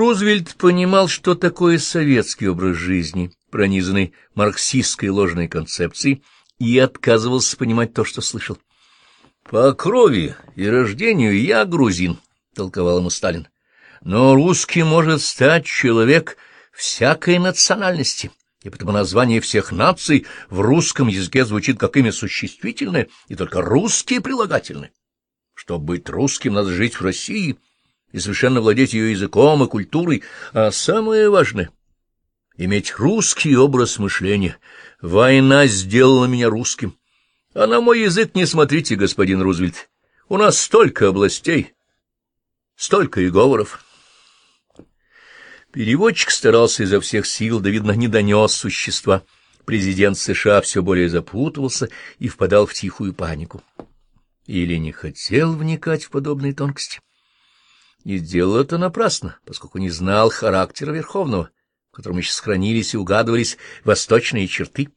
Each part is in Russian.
Рузвельт понимал, что такое советский образ жизни, пронизанный марксистской ложной концепцией, и отказывался понимать то, что слышал. «По крови и рождению я грузин», — толковал ему Сталин. «Но русский может стать человек всякой национальности, и потому название всех наций в русском языке звучит как имя существительное, и только русские прилагательные. Чтобы быть русским, надо жить в России и совершенно владеть ее языком и культурой, а самое важное — иметь русский образ мышления. Война сделала меня русским. А на мой язык не смотрите, господин Рузвельт. У нас столько областей, столько и говоров. Переводчик старался изо всех сил, да, видно, не донес существа. Президент США все более запутывался и впадал в тихую панику. Или не хотел вникать в подобные тонкости. И делал это напрасно, поскольку не знал характера Верховного, в котором еще сохранились и угадывались восточные черты.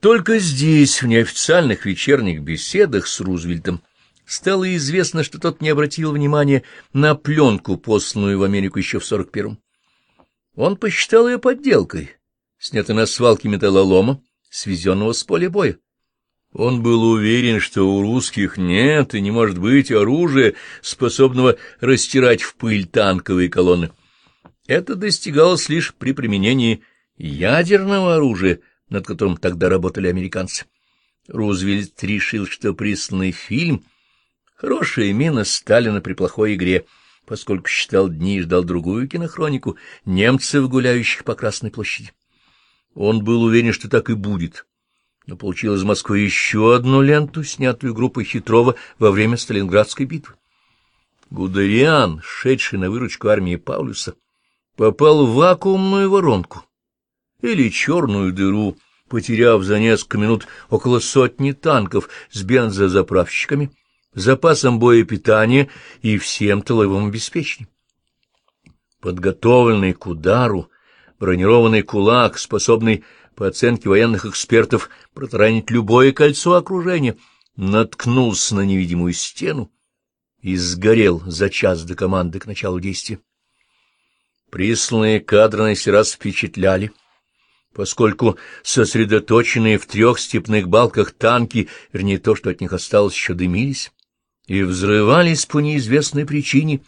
Только здесь, в неофициальных вечерних беседах с Рузвельтом, стало известно, что тот не обратил внимания на пленку, посланную в Америку еще в 41-м. Он посчитал ее подделкой, снятой на свалке металлолома, свезенного с поля боя. Он был уверен, что у русских нет и не может быть оружия, способного растирать в пыль танковые колонны. Это достигалось лишь при применении ядерного оружия, над которым тогда работали американцы. Рузвельт решил, что присланный фильм — хорошая мина Сталина при плохой игре, поскольку считал дни и ждал другую кинохронику немцев, гуляющих по Красной площади. Он был уверен, что так и будет, но получил из Москвы еще одну ленту, снятую группой Хитрова во время Сталинградской битвы. Гудериан, шедший на выручку армии Паулюса, попал в вакуумную воронку или черную дыру, потеряв за несколько минут около сотни танков с бензозаправщиками, запасом боепитания и всем тыловым обеспечением. Подготовленный к удару, бронированный кулак, способный, по оценке военных экспертов, протаранить любое кольцо окружения, наткнулся на невидимую стену и сгорел за час до команды к началу действия. Присланные кадры на сей раз впечатляли — поскольку сосредоточенные в трех степных балках танки, вернее, то, что от них осталось, еще дымились, и взрывались по неизвестной причине,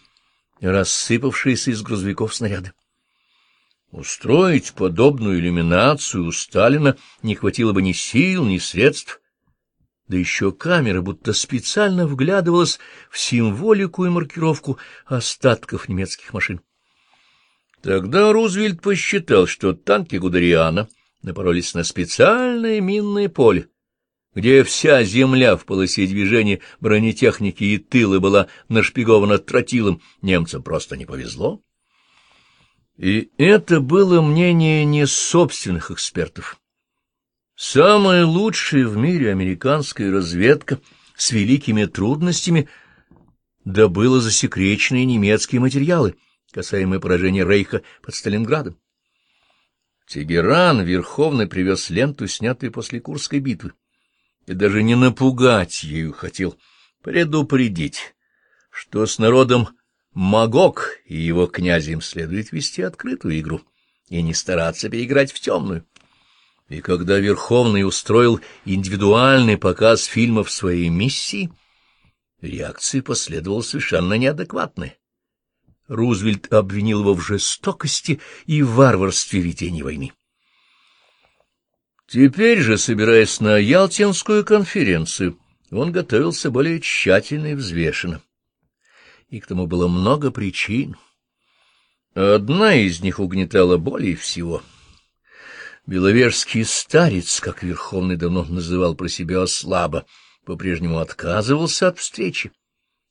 рассыпавшиеся из грузовиков снаряды. Устроить подобную иллюминацию у Сталина не хватило бы ни сил, ни средств, да еще камера будто специально вглядывалась в символику и маркировку остатков немецких машин. Тогда Рузвельт посчитал, что танки Гудериана напоролись на специальное минное поле, где вся земля в полосе движения бронетехники и тылы была нашпигована тротилом, немцам просто не повезло. И это было мнение не собственных экспертов. Самая лучшая в мире американская разведка с великими трудностями добыла засекреченные немецкие материалы — касаемое поражения Рейха под Сталинградом. Тегеран Верховный привез ленту, снятую после Курской битвы, и даже не напугать ею хотел, предупредить, что с народом Магок и его князем следует вести открытую игру и не стараться переиграть в темную. И когда Верховный устроил индивидуальный показ фильмов своей миссии, реакция последовала совершенно неадекватная. Рузвельт обвинил его в жестокости и варварстве ведения войны. Теперь же, собираясь на Ялтинскую конференцию, он готовился более тщательно и взвешенно. И к тому было много причин. Одна из них угнетала более всего. Беловежский старец, как Верховный давно называл про себя слабо, по-прежнему отказывался от встречи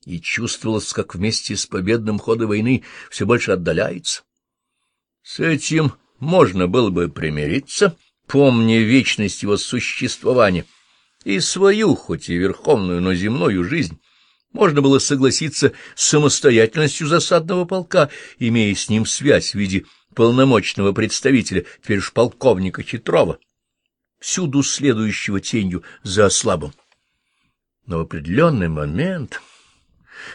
и чувствовалось, как вместе с победным ходом войны все больше отдаляется. С этим можно было бы примириться, помня вечность его существования, и свою, хоть и верховную, но земную жизнь, можно было согласиться с самостоятельностью засадного полка, имея с ним связь в виде полномочного представителя, теперь уж полковника Хитрова, всюду следующего тенью за слабым. Но в определенный момент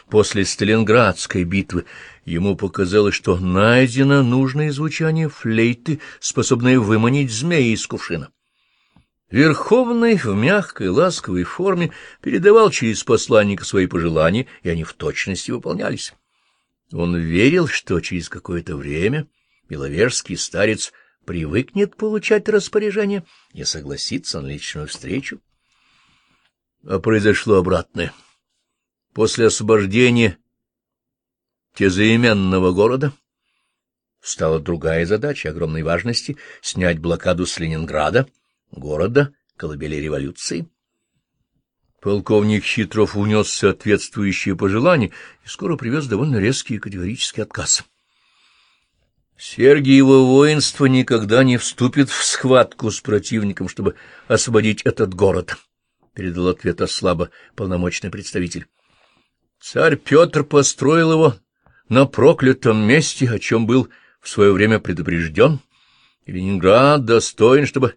После Сталинградской битвы ему показалось, что найдено нужное звучание флейты, способное выманить змеи из кувшина. Верховный в мягкой, ласковой форме передавал через посланника свои пожелания, и они в точности выполнялись. Он верил, что через какое-то время Беловежский старец привыкнет получать распоряжение и согласится на личную встречу. А произошло обратное. После освобождения тезаименного города стала другая задача огромной важности — снять блокаду с Ленинграда, города, колыбели революции. Полковник Хитров унес соответствующие пожелания и скоро привез довольно резкий и категорический отказ. Сергиево воинство никогда не вступит в схватку с противником, чтобы освободить этот город, — передал ответ ослабо полномочный представитель. Царь Петр построил его на проклятом месте, о чем был в свое время предупрежден, и Ленинград достоин, чтобы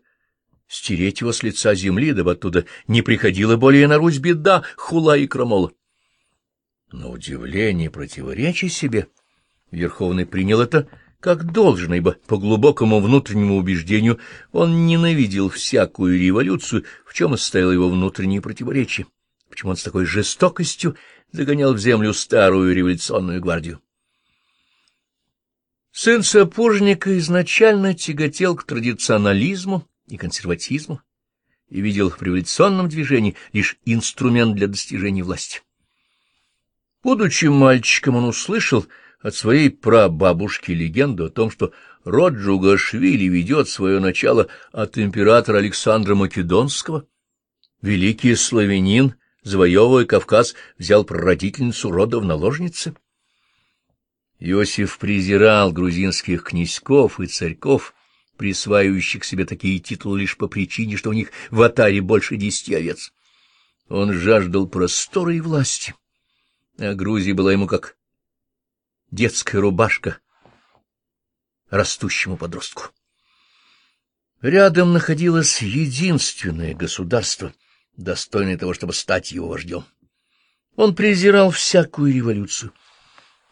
стереть его с лица земли, дабы оттуда не приходила более на Русь беда, хула и крамола. На удивление противоречия себе Верховный принял это как должно, ибо по глубокому внутреннему убеждению он ненавидел всякую революцию, в чем состояло его внутреннее противоречие, почему он с такой жестокостью загонял в землю старую революционную гвардию. Сын сапожника изначально тяготел к традиционализму и консерватизму и видел в революционном движении лишь инструмент для достижения власти. Будучи мальчиком, он услышал от своей прабабушки легенду о том, что род Джугашвили ведет свое начало от императора Александра Македонского. Великий славянин, завоевывая Кавказ, взял прародительницу рода в наложницы. Иосиф презирал грузинских князьков и царьков, присваивающих себе такие титулы лишь по причине, что у них в атаре больше десяти овец. Он жаждал простора и власти, а Грузия была ему как детская рубашка растущему подростку. Рядом находилось единственное государство, достойное того, чтобы стать его вождем. Он презирал всякую революцию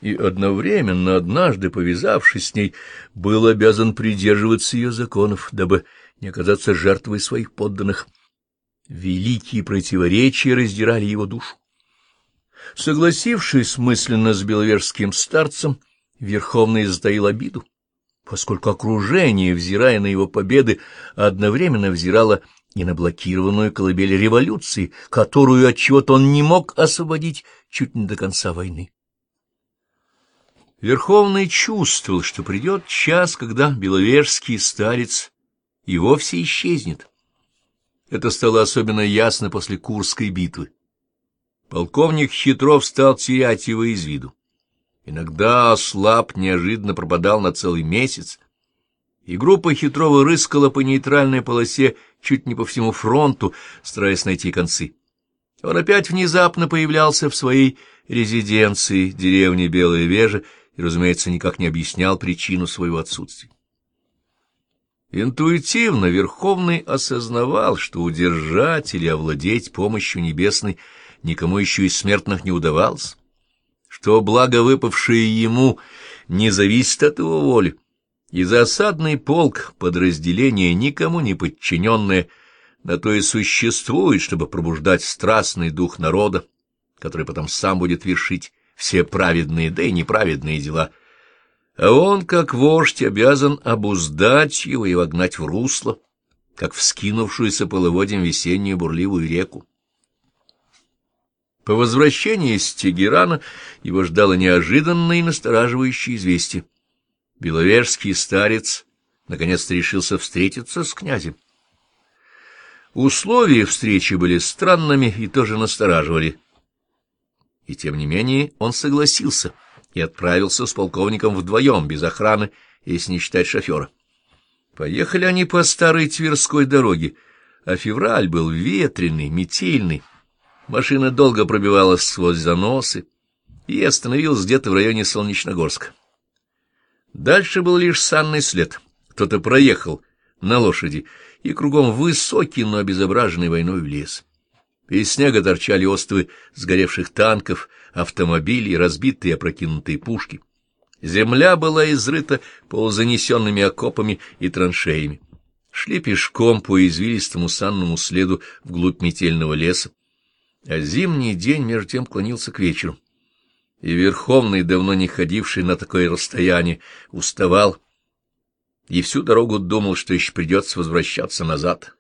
и одновременно, однажды повязавшись с ней, был обязан придерживаться ее законов, дабы не оказаться жертвой своих подданных. Великие противоречия раздирали его душу. Согласившись мысленно с беловежским старцем, Верховный затаил обиду, поскольку окружение, взирая на его победы, одновременно взирало и на блокированную колыбель революции, которую от чего-то он не мог освободить чуть не до конца войны. Верховный чувствовал, что придет час, когда беловежский старец и вовсе исчезнет. Это стало особенно ясно после Курской битвы. Полковник Хитров стал терять его из виду. Иногда ослаб неожиданно пропадал на целый месяц, и группа Хитрова рыскала по нейтральной полосе чуть не по всему фронту, стараясь найти концы. Он опять внезапно появлялся в своей резиденции, деревне Белая Вежа, и, разумеется, никак не объяснял причину своего отсутствия. Интуитивно Верховный осознавал, что удержать или овладеть помощью небесной никому еще из смертных не удавалось, что благо выпавшее ему не зависит от его воли, и засадный полк, подразделение, никому не подчиненное, на то и существует, чтобы пробуждать страстный дух народа, который потом сам будет вершить все праведные, да и неправедные дела. А он, как вождь, обязан обуздать его и вогнать в русло, как вскинувшуюся половодьем весеннюю бурливую реку. По возвращении из Тегерана его ждало неожиданное и настораживающее известие. Беловежский старец наконец-то решился встретиться с князем. Условия встречи были странными и тоже настораживали и тем не менее он согласился и отправился с полковником вдвоем, без охраны, если не считать шофера. Поехали они по старой Тверской дороге, а февраль был ветреный, метельный. Машина долго пробивалась сквозь заносы и остановилась где-то в районе Солнечногорска. Дальше был лишь санный след. Кто-то проехал на лошади, и кругом высокий, но обезображенный войной лес. Из снега торчали остовы сгоревших танков, автомобили и разбитые опрокинутые пушки. Земля была изрыта полузанесенными окопами и траншеями. Шли пешком по извилистому санному следу вглубь метельного леса. А зимний день между тем клонился к вечеру. И Верховный, давно не ходивший на такое расстояние, уставал и всю дорогу думал, что еще придется возвращаться назад.